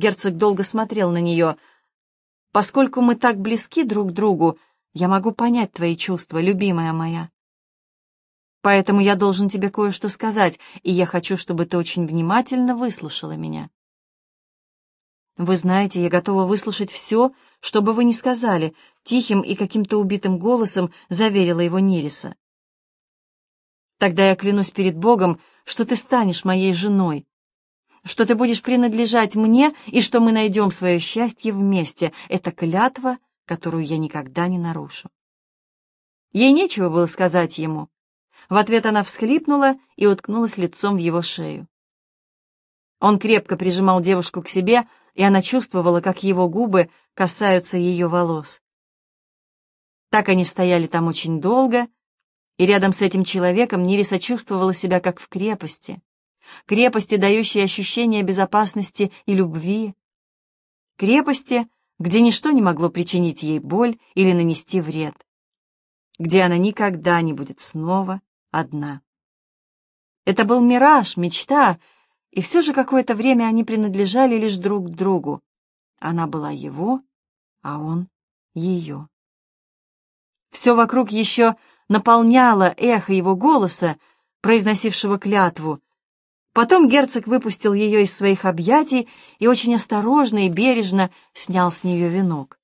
Герцог долго смотрел на нее. «Поскольку мы так близки друг к другу, я могу понять твои чувства, любимая моя. Поэтому я должен тебе кое-что сказать, и я хочу, чтобы ты очень внимательно выслушала меня. Вы знаете, я готова выслушать все, что бы вы ни сказали, тихим и каким-то убитым голосом заверила его Нириса. Тогда я клянусь перед Богом, что ты станешь моей женой, что ты будешь принадлежать мне и что мы найдем свое счастье вместе. Это клятва, которую я никогда не нарушу. Ей нечего было сказать ему. В ответ она всхлипнула и уткнулась лицом в его шею. Он крепко прижимал девушку к себе, и она чувствовала, как его губы касаются ее волос. Так они стояли там очень долго, и рядом с этим человеком Нириса чувствовала себя как в крепости. Крепости, дающей ощущение безопасности и любви. Крепости, где ничто не могло причинить ей боль или нанести вред. Где она никогда не будет снова одна. Это был мираж, мечта, и все же какое-то время они принадлежали лишь друг другу. Она была его, а он ее. Все вокруг еще наполняло эхо его голоса, произносившего клятву. Потом герцог выпустил ее из своих объятий и очень осторожно и бережно снял с нее венок.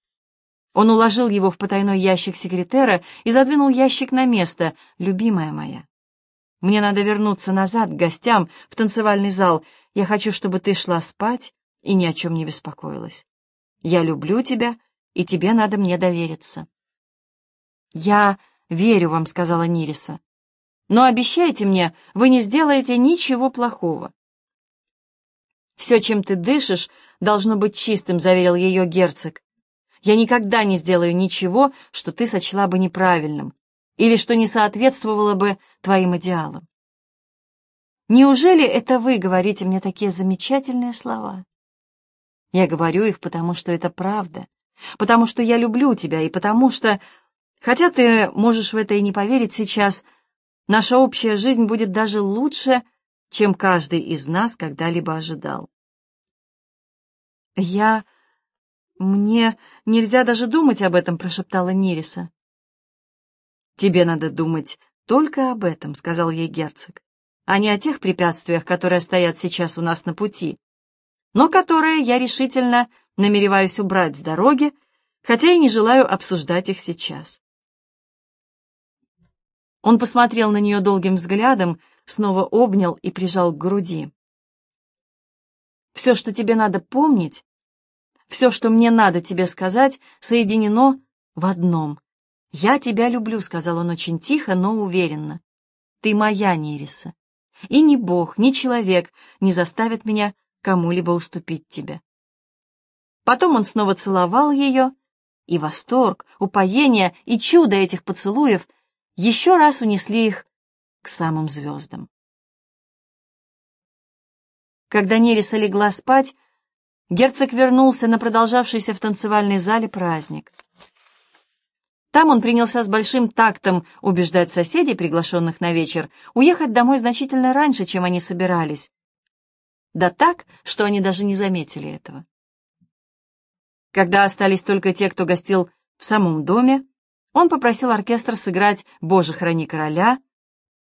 Он уложил его в потайной ящик секретера и задвинул ящик на место, любимая моя. Мне надо вернуться назад к гостям в танцевальный зал. Я хочу, чтобы ты шла спать и ни о чем не беспокоилась. Я люблю тебя, и тебе надо мне довериться. Я верю вам, сказала Нириса. Но обещайте мне, вы не сделаете ничего плохого. Все, чем ты дышишь, должно быть чистым, заверил ее герцог. Я никогда не сделаю ничего, что ты сочла бы неправильным или что не соответствовало бы твоим идеалам. Неужели это вы говорите мне такие замечательные слова? Я говорю их, потому что это правда, потому что я люблю тебя и потому что, хотя ты можешь в это и не поверить сейчас, наша общая жизнь будет даже лучше, чем каждый из нас когда-либо ожидал. Я «Мне нельзя даже думать об этом», — прошептала Нириса. «Тебе надо думать только об этом», — сказал ей герцог, «а не о тех препятствиях, которые стоят сейчас у нас на пути, но которые я решительно намереваюсь убрать с дороги, хотя и не желаю обсуждать их сейчас». Он посмотрел на нее долгим взглядом, снова обнял и прижал к груди. «Все, что тебе надо помнить, все, что мне надо тебе сказать, соединено в одном. «Я тебя люблю», — сказал он очень тихо, но уверенно. «Ты моя, Нериса. И ни Бог, ни человек не заставят меня кому-либо уступить тебе». Потом он снова целовал ее, и восторг, упоение и чудо этих поцелуев еще раз унесли их к самым звездам. Когда Нериса легла спать, Герцог вернулся на продолжавшийся в танцевальной зале праздник. Там он принялся с большим тактом убеждать соседей, приглашенных на вечер, уехать домой значительно раньше, чем они собирались. Да так, что они даже не заметили этого. Когда остались только те, кто гостил в самом доме, он попросил оркестр сыграть «Боже, храни короля»,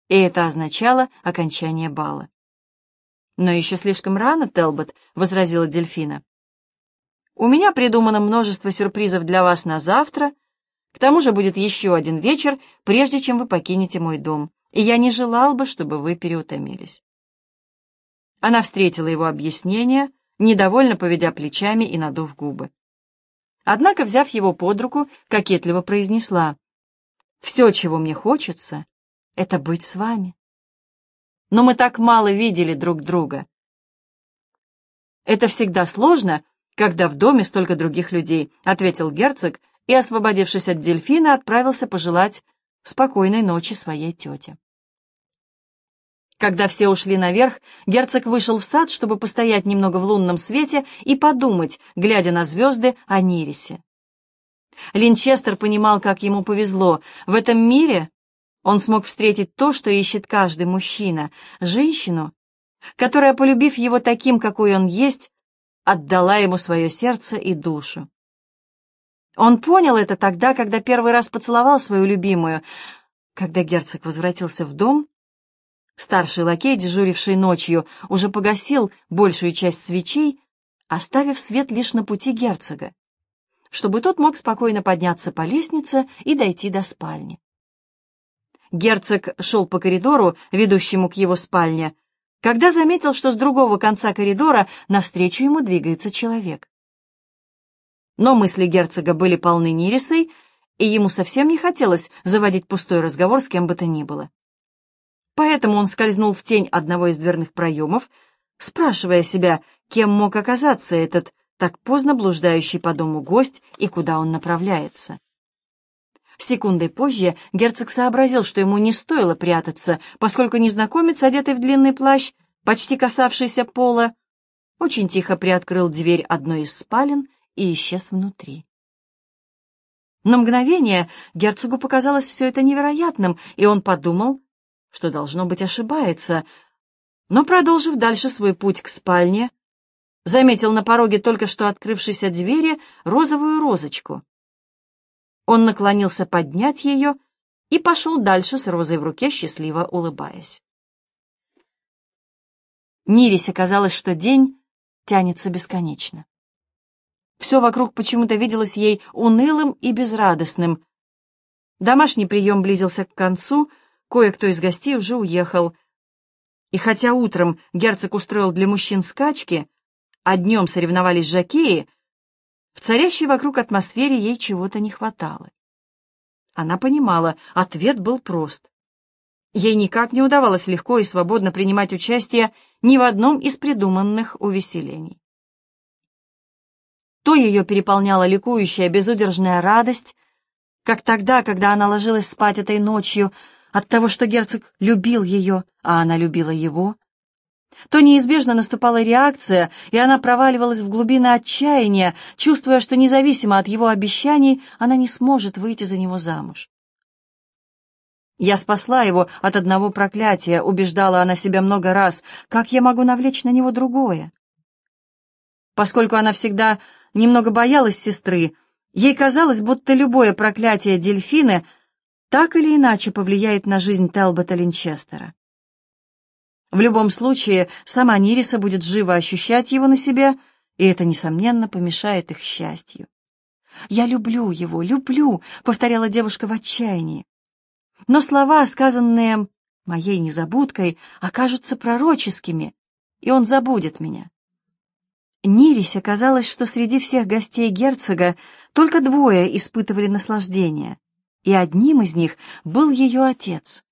и это означало окончание бала. «Но еще слишком рано, Телбот», — возразила Дельфина. «У меня придумано множество сюрпризов для вас на завтра. К тому же будет еще один вечер, прежде чем вы покинете мой дом, и я не желал бы, чтобы вы переутомились». Она встретила его объяснение, недовольно поведя плечами и надув губы. Однако, взяв его под руку, кокетливо произнесла, «Все, чего мне хочется, — это быть с вами» но мы так мало видели друг друга. «Это всегда сложно, когда в доме столько других людей», — ответил герцог и, освободившись от дельфина, отправился пожелать спокойной ночи своей тете. Когда все ушли наверх, герцог вышел в сад, чтобы постоять немного в лунном свете и подумать, глядя на звезды, о Нирисе. Линчестер понимал, как ему повезло. В этом мире он смог встретить то, что ищет каждый мужчина, женщину, которая, полюбив его таким, какой он есть, отдала ему свое сердце и душу. Он понял это тогда, когда первый раз поцеловал свою любимую. Когда герцог возвратился в дом, старший лакей, дежуривший ночью, уже погасил большую часть свечей, оставив свет лишь на пути герцога, чтобы тот мог спокойно подняться по лестнице и дойти до спальни. Герцог шел по коридору, ведущему к его спальне, когда заметил, что с другого конца коридора навстречу ему двигается человек. Но мысли герцога были полны нересой, и ему совсем не хотелось заводить пустой разговор с кем бы то ни было. Поэтому он скользнул в тень одного из дверных проемов, спрашивая себя, кем мог оказаться этот так поздно блуждающий по дому гость и куда он направляется. Секундой позже герцог сообразил, что ему не стоило прятаться, поскольку незнакомец, одетый в длинный плащ, почти касавшийся пола, очень тихо приоткрыл дверь одной из спален и исчез внутри. На мгновение герцогу показалось все это невероятным, и он подумал, что, должно быть, ошибается, но, продолжив дальше свой путь к спальне, заметил на пороге только что открывшейся двери розовую розочку. Он наклонился поднять ее и пошел дальше с розой в руке, счастливо улыбаясь. Нирисе казалось, что день тянется бесконечно. Все вокруг почему-то виделось ей унылым и безрадостным. Домашний прием близился к концу, кое-кто из гостей уже уехал. И хотя утром герцог устроил для мужчин скачки, а днем соревновались жакеи, в царящей вокруг атмосфере ей чего-то не хватало. Она понимала, ответ был прост. Ей никак не удавалось легко и свободно принимать участие ни в одном из придуманных увеселений. То ее переполняла ликующая безудержная радость, как тогда, когда она ложилась спать этой ночью от того, что герцог любил ее, а она любила его, то неизбежно наступала реакция, и она проваливалась в глубины отчаяния, чувствуя, что независимо от его обещаний она не сможет выйти за него замуж. Я спасла его от одного проклятия, убеждала она себя много раз, как я могу навлечь на него другое. Поскольку она всегда немного боялась сестры, ей казалось, будто любое проклятие дельфины так или иначе повлияет на жизнь Телбота Линчестера. В любом случае, сама Нириса будет живо ощущать его на себе, и это, несомненно, помешает их счастью. «Я люблю его, люблю», — повторяла девушка в отчаянии. Но слова, сказанные моей незабудкой, окажутся пророческими, и он забудет меня. Нирисе казалось, что среди всех гостей герцога только двое испытывали наслаждение, и одним из них был ее отец.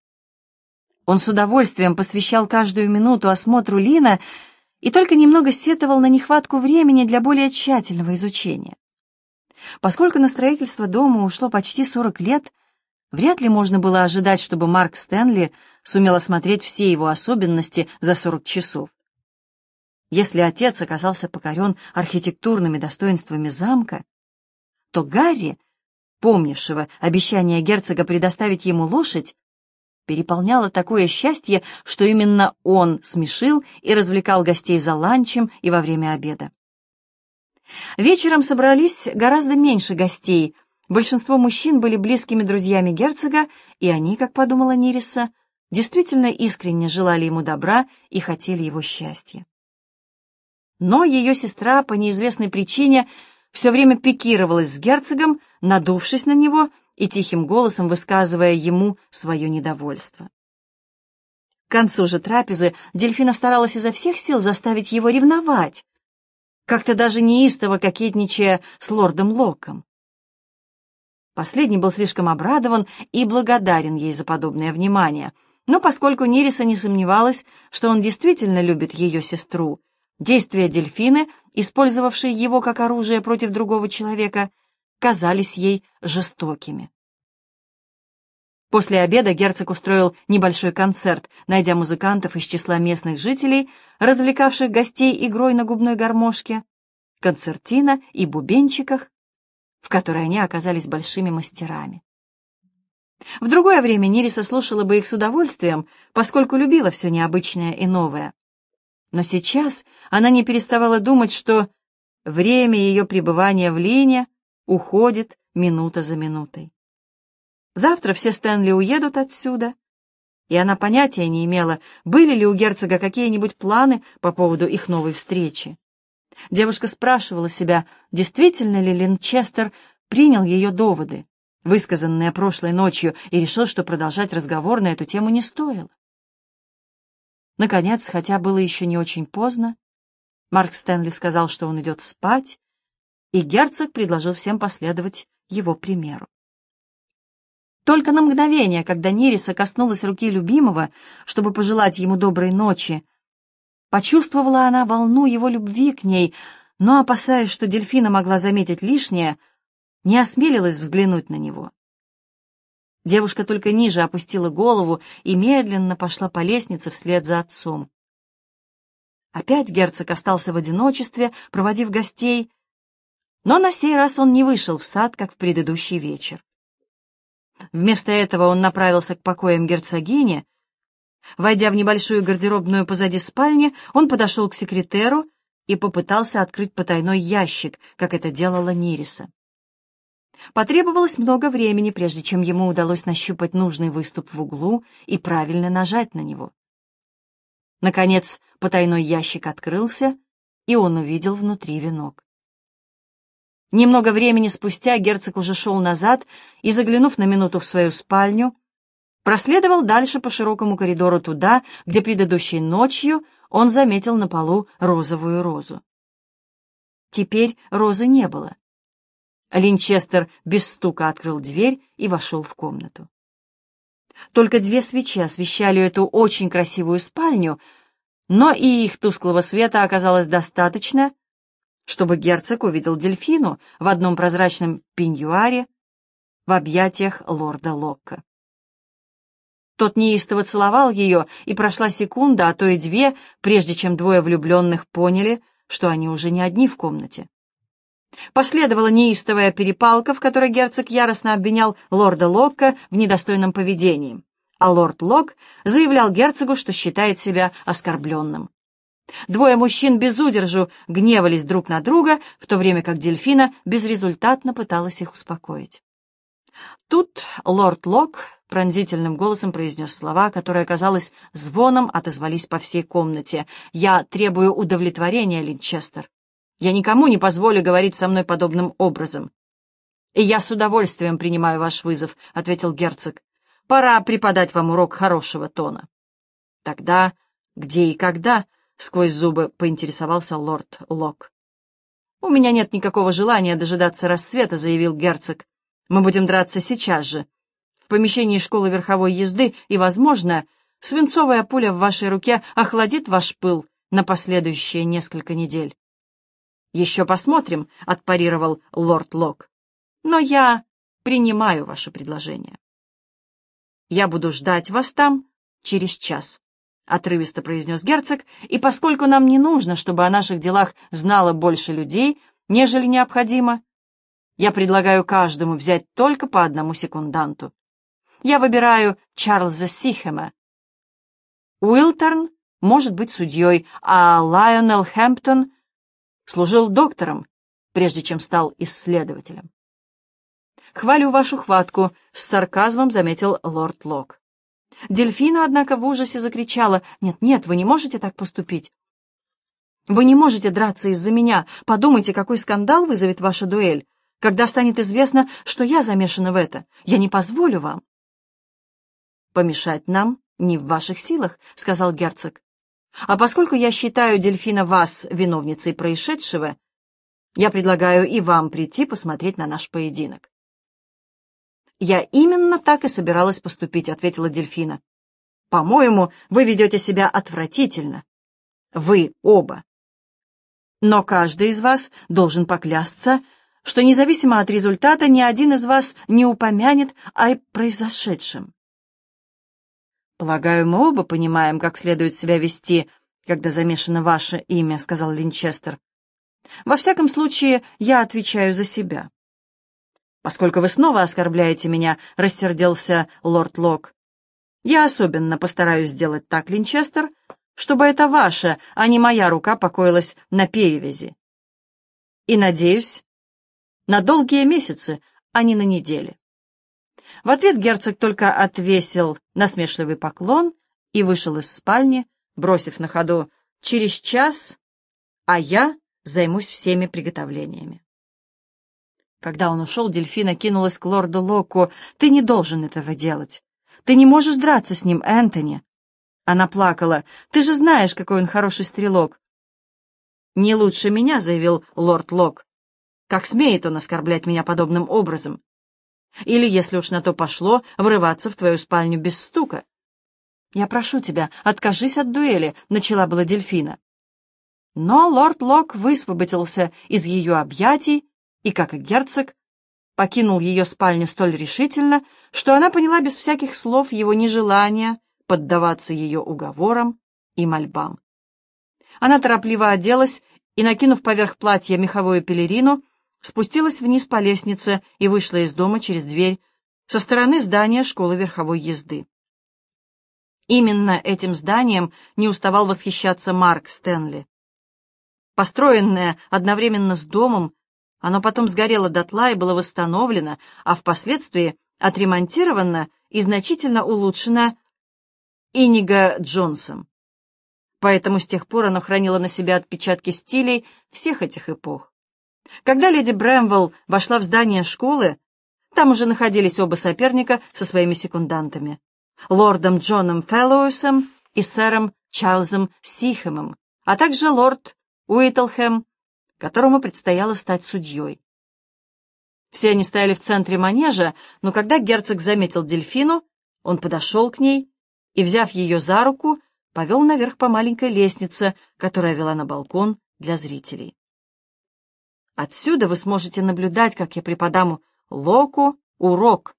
Он с удовольствием посвящал каждую минуту осмотру Лина и только немного сетовал на нехватку времени для более тщательного изучения. Поскольку на строительство дома ушло почти 40 лет, вряд ли можно было ожидать, чтобы Марк Стэнли сумел осмотреть все его особенности за 40 часов. Если отец оказался покорен архитектурными достоинствами замка, то Гарри, помнившего обещание герцога предоставить ему лошадь, переполняло такое счастье, что именно он смешил и развлекал гостей за ланчем и во время обеда. Вечером собрались гораздо меньше гостей. Большинство мужчин были близкими друзьями герцога, и они, как подумала Нириса, действительно искренне желали ему добра и хотели его счастья. Но ее сестра по неизвестной причине все время пикировалась с герцогом, надувшись на него и тихим голосом высказывая ему свое недовольство. К концу же трапезы Дельфина старалась изо всех сил заставить его ревновать, как-то даже неистово кокетничая с лордом Локом. Последний был слишком обрадован и благодарен ей за подобное внимание, но поскольку Нериса не сомневалась, что он действительно любит ее сестру, действия дельфины, использовавшей его как оружие против другого человека, казались ей жестокими. После обеда герцог устроил небольшой концерт, найдя музыкантов из числа местных жителей, развлекавших гостей игрой на губной гармошке, концертина и бубенчиках, в которой они оказались большими мастерами. В другое время Нириса слушала бы их с удовольствием, поскольку любила все необычное и новое. Но сейчас она не переставала думать, что время ее пребывания в Лине уходит минута за минутой. Завтра все Стэнли уедут отсюда, и она понятия не имела, были ли у герцога какие-нибудь планы по поводу их новой встречи. Девушка спрашивала себя, действительно ли Линчестер принял ее доводы, высказанные прошлой ночью, и решил, что продолжать разговор на эту тему не стоило. Наконец, хотя было еще не очень поздно, Марк Стэнли сказал, что он идет спать, и герцог предложил всем последовать его примеру. Только на мгновение, когда Нериса коснулась руки любимого, чтобы пожелать ему доброй ночи, почувствовала она волну его любви к ней, но, опасаясь, что дельфина могла заметить лишнее, не осмелилась взглянуть на него. Девушка только ниже опустила голову и медленно пошла по лестнице вслед за отцом. Опять герцог остался в одиночестве, проводив гостей, но на сей раз он не вышел в сад, как в предыдущий вечер. Вместо этого он направился к покоям герцогини. Войдя в небольшую гардеробную позади спальни, он подошел к секретеру и попытался открыть потайной ящик, как это делала Нириса. Потребовалось много времени, прежде чем ему удалось нащупать нужный выступ в углу и правильно нажать на него. Наконец, потайной ящик открылся, и он увидел внутри венок. Немного времени спустя герцог уже шел назад и, заглянув на минуту в свою спальню, проследовал дальше по широкому коридору туда, где предыдущей ночью он заметил на полу розовую розу. Теперь розы не было. Линчестер без стука открыл дверь и вошел в комнату. Только две свечи освещали эту очень красивую спальню, но и их тусклого света оказалось достаточно, чтобы герцог увидел дельфину в одном прозрачном пеньюаре в объятиях лорда Локка. Тот неистово целовал ее, и прошла секунда, а то и две, прежде чем двое влюбленных поняли, что они уже не одни в комнате. Последовала неистовая перепалка, в которой герцог яростно обвинял лорда Локка в недостойном поведении, а лорд Лок заявлял герцогу, что считает себя оскорбленным. Двое мужчин без удержу гневались друг на друга, в то время как дельфина безрезультатно пыталась их успокоить. Тут лорд Лок пронзительным голосом произнес слова, которые, казалось, звоном отозвались по всей комнате. «Я требую удовлетворения, Линчестер. Я никому не позволю говорить со мной подобным образом». «И я с удовольствием принимаю ваш вызов», — ответил герцог. «Пора преподать вам урок хорошего тона». «Тогда где и когда?» — сквозь зубы поинтересовался лорд Лок. «У меня нет никакого желания дожидаться рассвета», — заявил герцог. «Мы будем драться сейчас же, в помещении школы верховой езды, и, возможно, свинцовая пуля в вашей руке охладит ваш пыл на последующие несколько недель». «Еще посмотрим», — отпарировал лорд Лок. «Но я принимаю ваше предложение. Я буду ждать вас там через час». — отрывисто произнес герцог, «и поскольку нам не нужно, чтобы о наших делах знало больше людей, нежели необходимо, я предлагаю каждому взять только по одному секунданту. Я выбираю Чарльза Сихема. Уилтерн может быть судьей, а Лайонел Хэмптон служил доктором, прежде чем стал исследователем. «Хвалю вашу хватку», — с сарказмом заметил лорд Лок. Дельфина, однако, в ужасе закричала, «Нет, нет, вы не можете так поступить. Вы не можете драться из-за меня. Подумайте, какой скандал вызовет ваша дуэль, когда станет известно, что я замешана в это. Я не позволю вам». «Помешать нам не в ваших силах», — сказал герцог. «А поскольку я считаю Дельфина вас виновницей происшедшего, я предлагаю и вам прийти посмотреть на наш поединок». «Я именно так и собиралась поступить», — ответила Дельфина. «По-моему, вы ведете себя отвратительно. Вы оба. Но каждый из вас должен поклясться, что независимо от результата ни один из вас не упомянет о произошедшем. «Полагаю, мы оба понимаем, как следует себя вести, когда замешано ваше имя», — сказал Линчестер. «Во всяком случае, я отвечаю за себя». «Поскольку вы снова оскорбляете меня», — рассердился лорд Лок. «Я особенно постараюсь сделать так, Линчестер, чтобы это ваша, а не моя рука покоилась на перевязи». И, надеюсь, на долгие месяцы, а не на недели. В ответ герцог только отвесил насмешливый поклон и вышел из спальни, бросив на ходу «Через час, а я займусь всеми приготовлениями». Когда он ушел, Дельфина кинулась к лорду Локу. «Ты не должен этого делать. Ты не можешь драться с ним, Энтони». Она плакала. «Ты же знаешь, какой он хороший стрелок». «Не лучше меня», — заявил лорд Лок. «Как смеет он оскорблять меня подобным образом? Или, если уж на то пошло, врываться в твою спальню без стука?» «Я прошу тебя, откажись от дуэли», — начала была дельфина. Но лорд Лок высвободился из ее объятий и, как и герцог, покинул ее спальню столь решительно, что она поняла без всяких слов его нежелание поддаваться ее уговорам и мольбам. Она торопливо оделась и, накинув поверх платья меховую пелерину, спустилась вниз по лестнице и вышла из дома через дверь со стороны здания школы верховой езды. Именно этим зданием не уставал восхищаться Марк Стэнли. Построенное одновременно с домом, оно потом сгорело дотла и было восстановлено, а впоследствии отремонтировано и значительно улучшено Иниго Джонсом. Поэтому с тех пор оно хранило на себе отпечатки стилей всех этих эпох. Когда леди Брэмвелл вошла в здание школы, там уже находились оба соперника со своими секундантами лордом Джоном Фэллоусом и сэром Чарльзом Сихемом, а также лорд Уитлхэм, которому предстояло стать судьей. Все они стояли в центре манежа, но когда герцог заметил дельфину, он подошел к ней и, взяв ее за руку, повел наверх по маленькой лестнице, которая вела на балкон для зрителей. Отсюда вы сможете наблюдать, как я преподам Локу урок,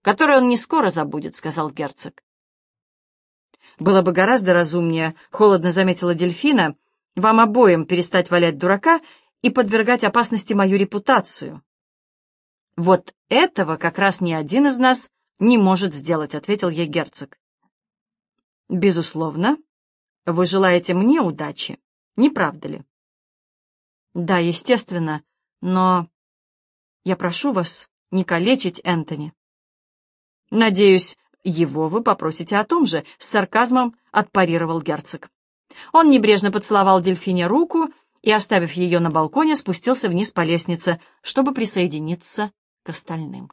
который он не скоро забудет», — сказал герцог. «Было бы гораздо разумнее», — холодно заметила дельфина, «вам обоим перестать валять дурака и подвергать опасности мою репутацию». «Вот этого как раз ни один из нас не может сделать», — ответил ей герцог. «Безусловно, вы желаете мне удачи, не правда ли?» «Да, естественно, но я прошу вас не калечить Энтони». «Надеюсь, его вы попросите о том же», — с сарказмом отпарировал герцог. Он небрежно поцеловал дельфине руку и, оставив ее на балконе, спустился вниз по лестнице, чтобы присоединиться к остальным.